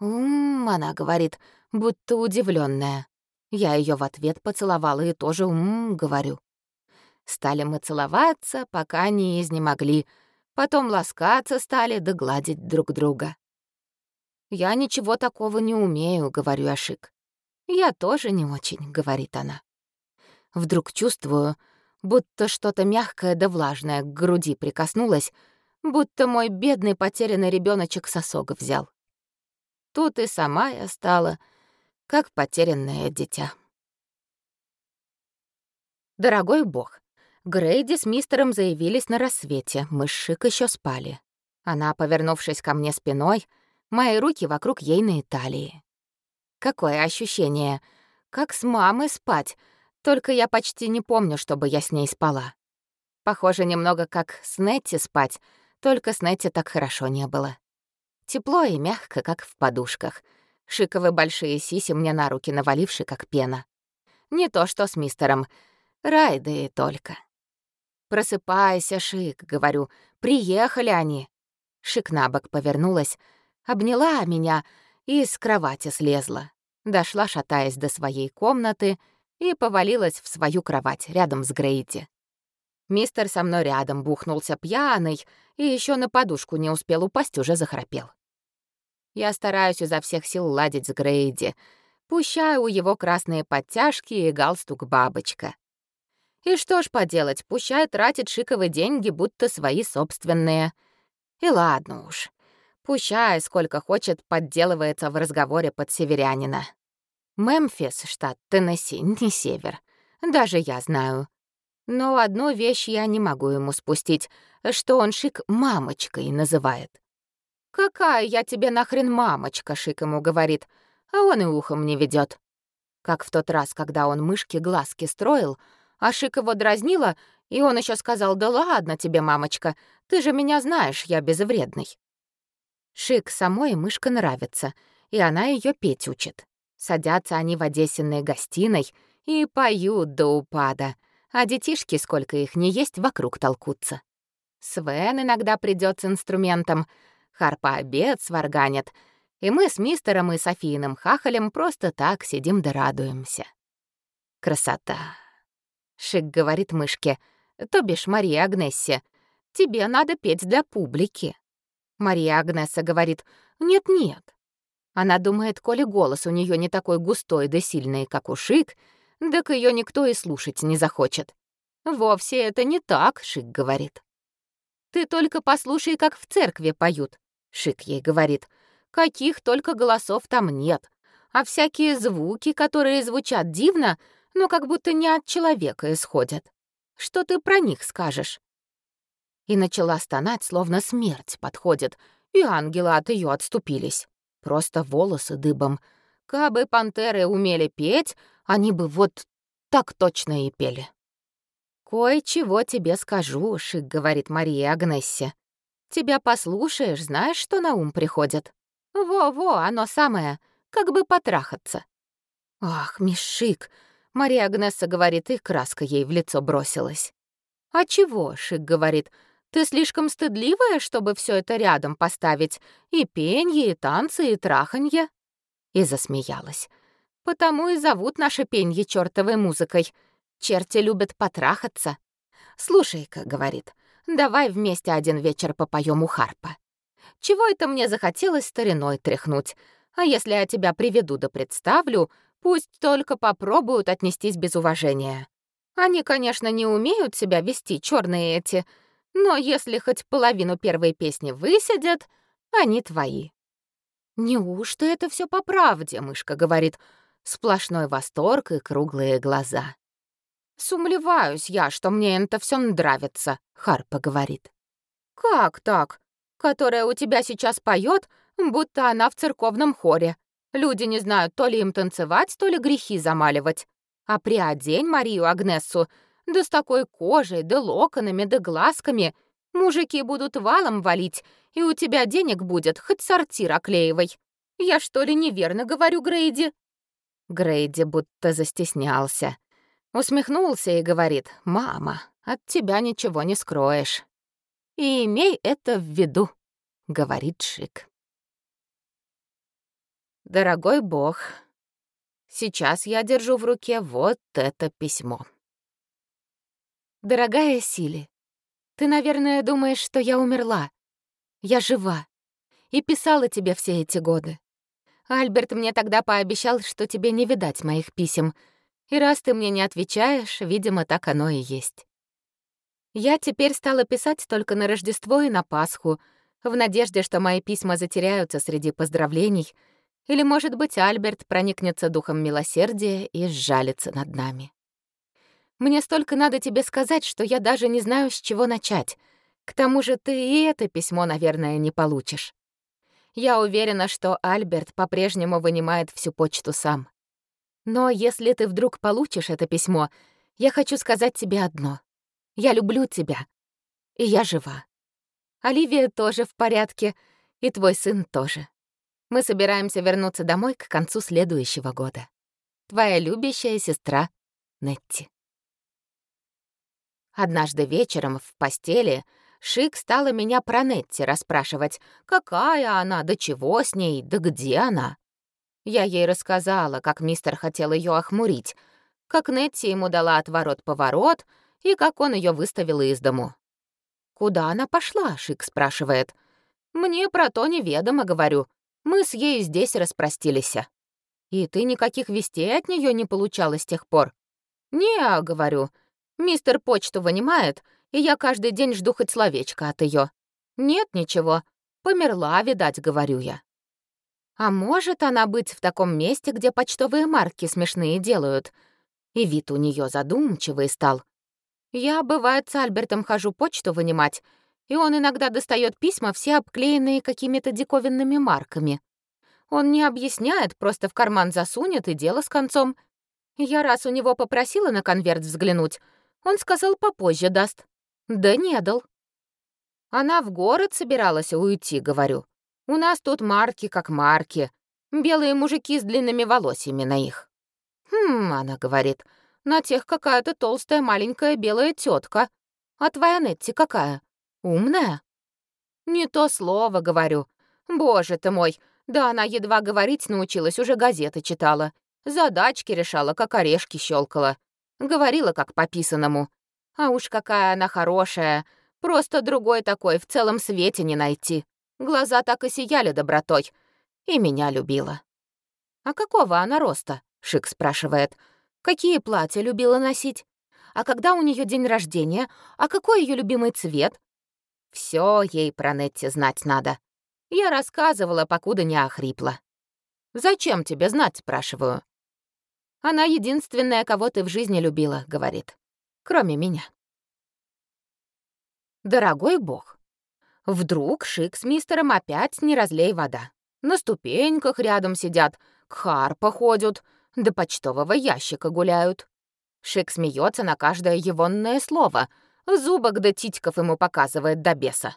«Ум», — она говорит, будто удивленная. Я ее в ответ поцеловала и тоже «ум», — говорю. Стали мы целоваться, пока не изнемогли, потом ласкаться стали да гладить друг друга. «Я ничего такого не умею», — говорю Ашик. «Я тоже не очень», — говорит она. Вдруг чувствую, будто что-то мягкое да влажное к груди прикоснулось, будто мой бедный потерянный ребеночек сосок взял. Тут и сама я стала, как потерянное дитя. Дорогой бог, Грейди с мистером заявились на рассвете, мы с Шик еще спали. Она, повернувшись ко мне спиной, — мои руки вокруг ейной талии. Какое ощущение, как с мамой спать, только я почти не помню, чтобы я с ней спала. Похоже немного как с Нетти спать, только с Нетти так хорошо не было. Тепло и мягко, как в подушках. Шиковые большие сиси мне на руки наваливши, как пена. Не то что с мистером. Райды и только. «Просыпайся, Шик», — говорю. «Приехали они». Шик на бок повернулась, обняла меня и с кровати слезла. Дошла, шатаясь до своей комнаты, и повалилась в свою кровать рядом с Грейди. Мистер со мной рядом бухнулся пьяный и еще на подушку не успел упасть, уже захрапел. Я стараюсь изо всех сил ладить с Грейди, пущаю у его красные подтяжки и галстук бабочка. И что ж поделать, пущай тратит шиковые деньги, будто свои собственные. И ладно уж, пущай сколько хочет подделывается в разговоре под северянина. Мемфис, штат Теннесси, не север. Даже я знаю. Но одну вещь я не могу ему спустить, что он Шик мамочкой называет. «Какая я тебе нахрен мамочка?» — Шик ему говорит, а он и ухом не ведет. Как в тот раз, когда он мышке глазки строил, а Шик его дразнила, и он еще сказал, «Да ладно тебе, мамочка, ты же меня знаешь, я безвредный». Шик самой мышка нравится, и она ее петь учит. Садятся они в Одессиной гостиной и поют до упада — а детишки, сколько их не есть, вокруг толкутся. Свен иногда придёт с инструментом, Харпа обед сварганит, и мы с мистером и Софийным хахалем просто так сидим да радуемся. Красота. Шик говорит мышке, то бишь Мария Агнессе, тебе надо петь для публики. Мария Агнесса говорит, нет-нет. Она думает, коли голос у неё не такой густой да сильный, как у Шик, так ее никто и слушать не захочет. Вовсе это не так, Шик говорит. Ты только послушай, как в церкви поют, Шик ей говорит. Каких только голосов там нет, а всякие звуки, которые звучат дивно, но как будто не от человека исходят. Что ты про них скажешь? И начала стонать, словно смерть подходит, и ангелы от ее отступились. Просто волосы дыбом. Кабы пантеры умели петь, они бы вот так точно и пели. «Кое-чего тебе скажу», — Шик говорит Мария Агнессе. «Тебя послушаешь, знаешь, что на ум приходит? Во-во, оно самое, как бы потрахаться». «Ах, Мишик», — Мария Агнесса говорит, и краска ей в лицо бросилась. «А чего?» — Шик говорит. «Ты слишком стыдливая, чтобы все это рядом поставить? И пенье, и танцы, и траханье?» И засмеялась. Потому и зовут наше пенье чёртовой музыкой. Черти любят потрахаться. «Слушай-ка», — говорит, — «давай вместе один вечер попоем у харпа. Чего это мне захотелось стариной тряхнуть? А если я тебя приведу да представлю, пусть только попробуют отнестись без уважения. Они, конечно, не умеют себя вести, чёрные эти, но если хоть половину первой песни высидят, они твои». «Неужто это все по правде?» — мышка говорит — Сплошной восторг и круглые глаза. «Сумлеваюсь я, что мне это все нравится», — Харпа говорит. «Как так? Которая у тебя сейчас поет, будто она в церковном хоре. Люди не знают, то ли им танцевать, то ли грехи замаливать. А приодень Марию Агнессу, да с такой кожей, да локонами, да глазками, мужики будут валом валить, и у тебя денег будет, хоть сортир оклеивай. Я что ли неверно говорю, Грейди?» Грейди будто застеснялся. Усмехнулся и говорит, «Мама, от тебя ничего не скроешь». «И имей это в виду», — говорит Шик. «Дорогой бог, сейчас я держу в руке вот это письмо». «Дорогая Сили, ты, наверное, думаешь, что я умерла. Я жива и писала тебе все эти годы. Альберт мне тогда пообещал, что тебе не видать моих писем. И раз ты мне не отвечаешь, видимо, так оно и есть. Я теперь стала писать только на Рождество и на Пасху, в надежде, что мои письма затеряются среди поздравлений, или, может быть, Альберт проникнется духом милосердия и сжалится над нами. Мне столько надо тебе сказать, что я даже не знаю, с чего начать. К тому же ты и это письмо, наверное, не получишь. Я уверена, что Альберт по-прежнему вынимает всю почту сам. Но если ты вдруг получишь это письмо, я хочу сказать тебе одно. Я люблю тебя. И я жива. Оливия тоже в порядке, и твой сын тоже. Мы собираемся вернуться домой к концу следующего года. Твоя любящая сестра Нетти. Однажды вечером в постели Шик стала меня про Нетти расспрашивать, какая она, до чего с ней, да где она. Я ей рассказала, как мистер хотел ее охмурить, как Нетти ему дала отворот-поворот и как он ее выставил из дому. «Куда она пошла?» — Шик спрашивает. «Мне про то неведомо, говорю. Мы с ей здесь распростились. И ты никаких вестей от нее не получала с тех пор?» «Не, — говорю, — мистер почту вынимает, и я каждый день жду хоть словечко от ее. Нет ничего, померла, видать, говорю я. А может она быть в таком месте, где почтовые марки смешные делают? И вид у нее задумчивый стал. Я, бывает, с Альбертом хожу почту вынимать, и он иногда достает письма, все обклеенные какими-то диковинными марками. Он не объясняет, просто в карман засунет, и дело с концом. Я раз у него попросила на конверт взглянуть, он сказал, попозже даст. Да не дал. Она в город собиралась уйти, говорю. У нас тут марки как марки. Белые мужики с длинными волосьями на их. Хм, она говорит, на тех какая-то толстая маленькая белая тетка. А твоя Нетти какая? Умная? Не то слово, говорю. Боже ты мой, да она едва говорить научилась, уже газеты читала. Задачки решала, как орешки щелкала. Говорила, как пописанному. А уж какая она хорошая. Просто другой такой в целом свете не найти. Глаза так и сияли добротой. И меня любила. «А какого она роста?» — Шик спрашивает. «Какие платья любила носить? А когда у нее день рождения? А какой ее любимый цвет?» Все ей про Нетти знать надо. Я рассказывала, покуда не охрипла. «Зачем тебе знать?» — спрашиваю. «Она единственная, кого ты в жизни любила», — говорит. «Кроме меня». Дорогой бог, Вдруг Шик с мистером опять не разлей вода. На ступеньках рядом сидят, к харпа ходят, до почтового ящика гуляют. Шик смеется на каждое егонное слово, зубок да титьков ему показывает до беса.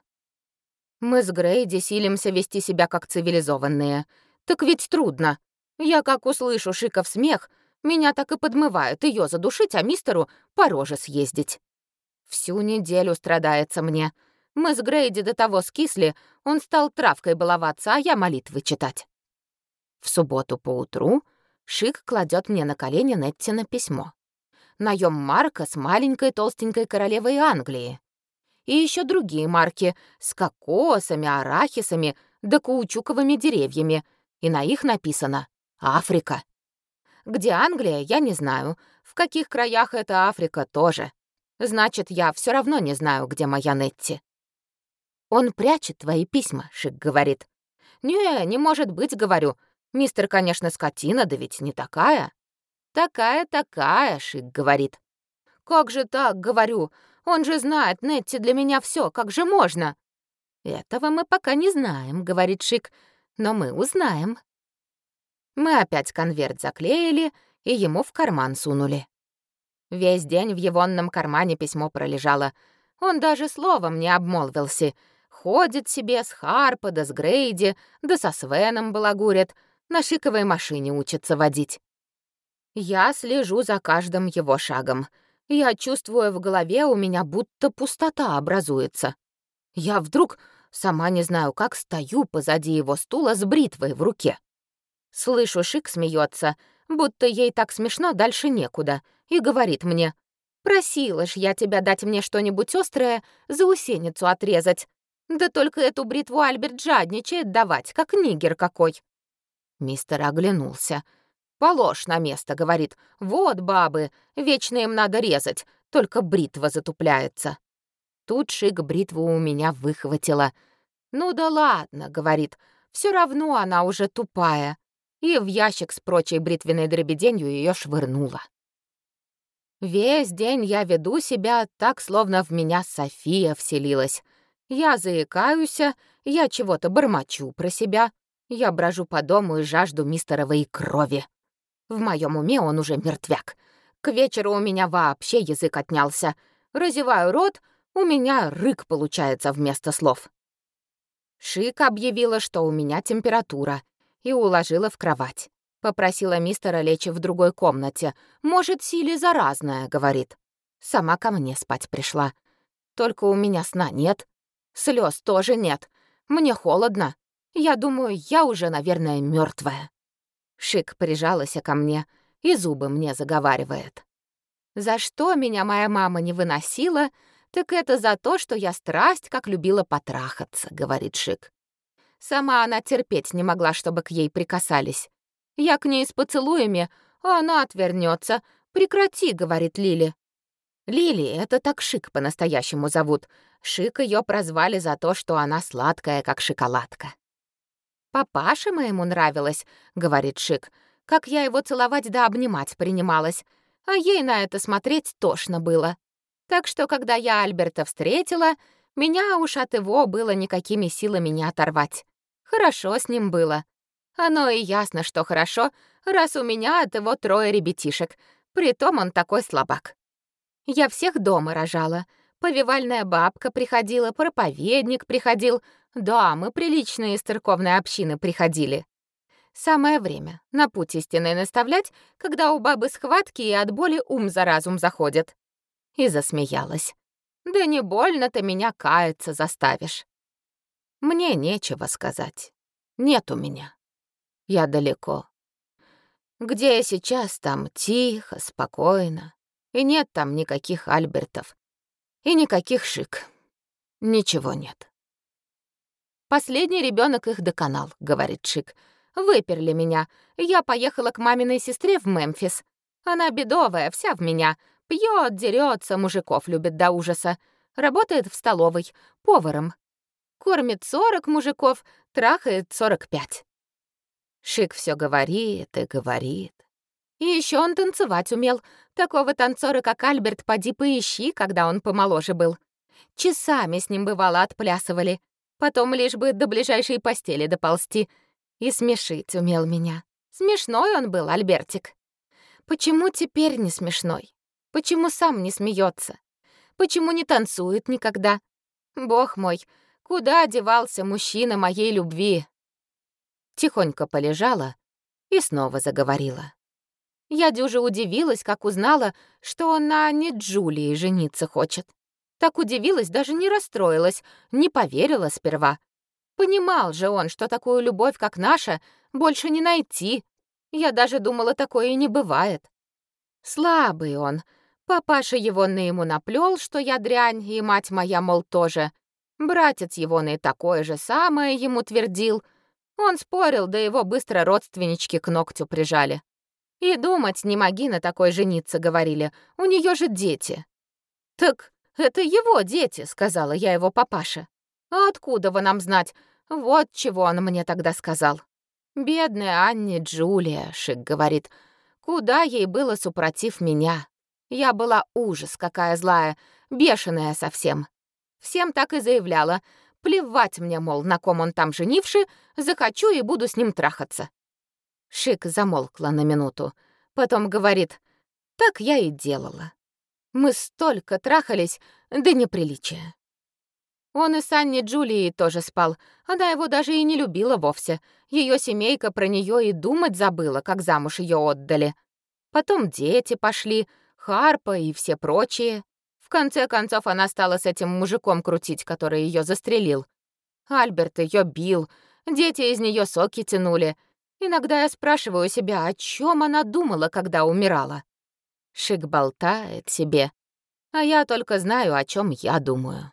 Мы с Грейди силимся вести себя как цивилизованные. Так ведь трудно. Я как услышу Шиков смех, меня так и подмывает ее задушить, а мистеру по роже съездить. Всю неделю страдается мне — мы с Грейди до того скисли, он стал травкой баловаться, а я молитвы читать. В субботу поутру Шик кладет мне на колени Неттина письмо. Наем Марка с маленькой толстенькой королевой Англии. И еще другие марки с кокосами, арахисами да каучуковыми деревьями, и на их написано «Африка». Где Англия, я не знаю. В каких краях это Африка тоже. Значит, я все равно не знаю, где моя Нетти. «Он прячет твои письма», — Шик говорит. «Не, не может быть», — говорю. «Мистер, конечно, скотина, да ведь не такая». «Такая-такая», — Шик говорит. «Как же так?» — говорю. «Он же знает, Нетти, для меня все, как же можно?» «Этого мы пока не знаем», — говорит Шик, «но мы узнаем». Мы опять конверт заклеили и ему в карман сунули. Весь день в егонном кармане письмо пролежало. Он даже словом не обмолвился — Ходит себе с Харпа да с Грейди, да со Свеном балагурит, на шиковой машине учится водить. Я слежу за каждым его шагом. Я чувствую в голове, у меня будто пустота образуется. Я вдруг, сама не знаю как, стою позади его стула с бритвой в руке. Слышу, Шик смеется, будто ей так смешно дальше некуда, и говорит мне, «Просила ж я тебя дать мне что-нибудь острое, заусеницу отрезать. Да только эту бритву Альберт жадничает давать, как нигер какой. Мистер оглянулся. «Положь на место», — говорит. «Вот бабы, вечно им надо резать, только бритва затупляется». Тут Шик бритву у меня выхватила. «Ну да ладно», — говорит, — «все равно она уже тупая». И в ящик с прочей бритвенной дребеденью ее швырнула. Весь день я веду себя так, словно в меня София вселилась. Я заикаюсь, я чего-то бормочу про себя. Я брожу по дому и жажду мистеровой крови. В моем уме он уже мертвяк. К вечеру у меня вообще язык отнялся. Разеваю рот, у меня рык получается вместо слов. Шик объявила, что у меня температура, и уложила в кровать. Попросила мистера лечь в другой комнате. «Может, силе заразная», — говорит. Сама ко мне спать пришла. Только у меня сна нет, Слез тоже нет. Мне холодно. Я думаю, я уже, наверное, мертвая. Шик прижалась ко мне и зубы мне заговаривает. За что меня моя мама не выносила, так это за то, что я страсть как любила потрахаться, говорит Шик. Сама она терпеть не могла, чтобы к ей прикасались. Я к ней с поцелуями, а она отвернется. Прекрати, говорит Лили. Лили — это так Шик по-настоящему зовут. Шик ее прозвали за то, что она сладкая, как шоколадка. «Папаше моему нравилось», — говорит Шик, «как я его целовать да обнимать принималась, а ей на это смотреть тошно было. Так что, когда я Альберта встретила, меня уж от его было никакими силами не оторвать. Хорошо с ним было. Оно и ясно, что хорошо, раз у меня от его трое ребятишек, притом он такой слабак. Я всех дома рожала. Повивальная бабка приходила, проповедник приходил. Да, мы приличные из церковной общины приходили. Самое время на путь истинный наставлять, когда у бабы схватки и от боли ум за разум заходит. И засмеялась. Да не больно-то меня каяться заставишь. Мне нечего сказать. Нет у меня. Я далеко. Где я сейчас, там тихо, спокойно. И нет там никаких Альбертов. И никаких Шик. Ничего нет. Последний ребенок их доконал, говорит Шик. Выперли меня. Я поехала к маминой сестре в Мемфис. Она бедовая, вся в меня. Пьет, дерется, мужиков любит до ужаса. Работает в столовой, поваром. Кормит сорок мужиков, трахает сорок пять. Шик все говорит и говорит. И еще он танцевать умел. Такого танцора, как Альберт, поди поищи, когда он помоложе был. Часами с ним бывало отплясывали. Потом лишь бы до ближайшей постели доползти. И смешить умел меня. Смешной он был, Альбертик. Почему теперь не смешной? Почему сам не смеется? Почему не танцует никогда? Бог мой, куда девался мужчина моей любви? Тихонько полежала и снова заговорила. Я дюже удивилась, как узнала, что он на Анне Джулии жениться хочет. Так удивилась, даже не расстроилась, не поверила сперва. Понимал же он, что такую любовь, как наша, больше не найти. Я даже думала, такое и не бывает. Слабый он. Папаша его на ему наплел, что я дрянь, и мать моя, мол, тоже. Братец его на такое же самое ему твердил. Он спорил, да его быстро родственнички к ногтю прижали. И думать не моги на такой жениться, говорили. У нее же дети. Так это его дети, сказала я его папаше. А откуда вы нам знать? Вот чего он мне тогда сказал. Бедная Анни Джулия, Шик говорит. Куда ей было супротив меня? Я была ужас какая злая, бешеная совсем. Всем так и заявляла. Плевать мне, мол, на ком он там женивший, захочу и буду с ним трахаться. Шик замолкла на минуту. Потом говорит, так я и делала. Мы столько трахались, да неприличия. Он и с Анни Джулией тоже спал. Она его даже и не любила вовсе. Ее семейка про нее и думать забыла, как замуж ее отдали. Потом дети пошли, Харпа и все прочие. В конце концов она стала с этим мужиком крутить, который ее застрелил. Альберт ее бил, дети из нее соки тянули, Иногда я спрашиваю себя, о чем она думала, когда умирала. Шик болтает себе, а я только знаю, о чем я думаю.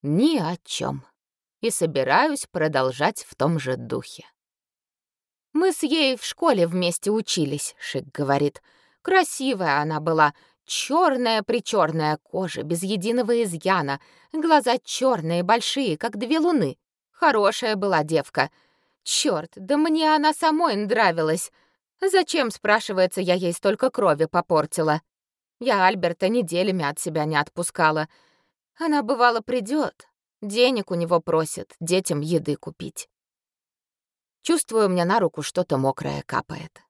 Ни о чем. И собираюсь продолжать в том же духе. «Мы с ей в школе вместе учились», — Шик говорит. «Красивая она была, черная причерная кожа, без единого изъяна, глаза черные, большие, как две луны. Хорошая была девка, Черт, да мне она самой нравилась. Зачем, спрашивается, я ей столько крови попортила? Я Альберта неделями от себя не отпускала. Она, бывало, придет, денег у него просит, детям еды купить. Чувствую, мне на руку что-то мокрое капает.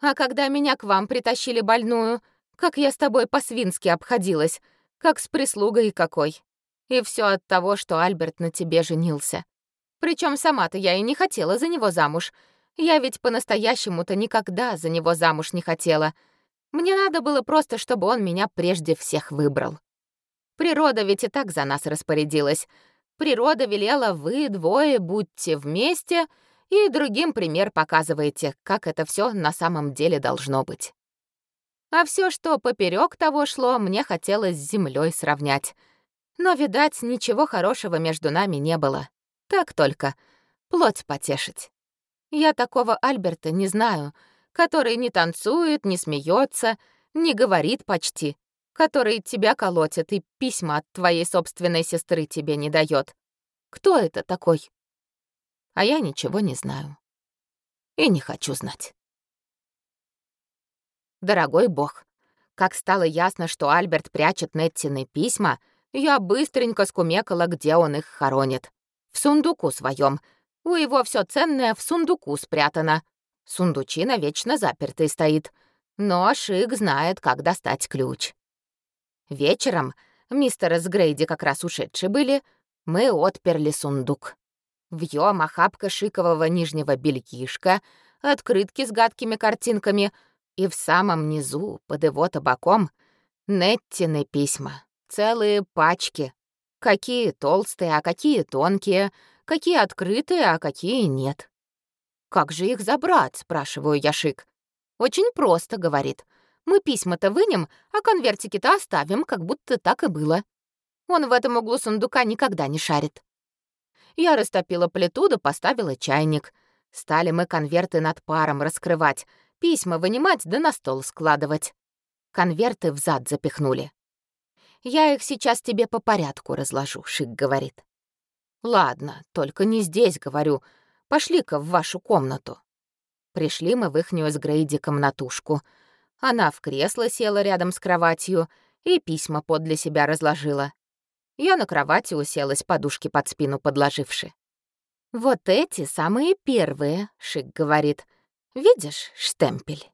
А когда меня к вам притащили больную, как я с тобой по-свински обходилась, как с прислугой какой. И все от того, что Альберт на тебе женился. Причем сама-то я и не хотела за него замуж. Я ведь по-настоящему-то никогда за него замуж не хотела. Мне надо было просто, чтобы он меня прежде всех выбрал. Природа ведь и так за нас распорядилась. Природа велела, вы двое будьте вместе и другим пример показываете, как это все на самом деле должно быть. А все, что поперек того шло, мне хотелось с землей сравнять. Но, видать, ничего хорошего между нами не было. Так только плоть потешить. Я такого Альберта не знаю, который не танцует, не смеется, не говорит почти, который тебя колотит и письма от твоей собственной сестры тебе не дает. Кто это такой? А я ничего не знаю. И не хочу знать. Дорогой бог, как стало ясно, что Альберт прячет Неттины письма, я быстренько скумекала, где он их хоронит. В сундуку своем. У его все ценное в сундуку спрятано. Сундучина вечно запертый стоит. Но Шик знает, как достать ключ. Вечером, мистер с Грейди как раз ушедшие были, мы отперли сундук. Вьём охапка шикового нижнего бельишка, открытки с гадкими картинками — и в самом низу, под его табаком, Неттины письма. Целые пачки. Какие толстые, а какие тонкие, какие открытые, а какие нет. «Как же их забрать?» — спрашиваю я Шик. «Очень просто», — говорит. «Мы письма-то вынем, а конвертики-то оставим, как будто так и было». Он в этом углу сундука никогда не шарит. Я растопила плиту да поставила чайник. Стали мы конверты над паром раскрывать — Письма вынимать да на стол складывать. Конверты в зад запихнули. «Я их сейчас тебе по порядку разложу», — Шик говорит. «Ладно, только не здесь, — говорю. Пошли-ка в вашу комнату». Пришли мы в ихнюю с Грейди комнатушку. Она в кресло села рядом с кроватью и письма подле себя разложила. Я на кровати уселась, подушки под спину подложивши. «Вот эти самые первые», — Шик говорит. Видишь штемпель?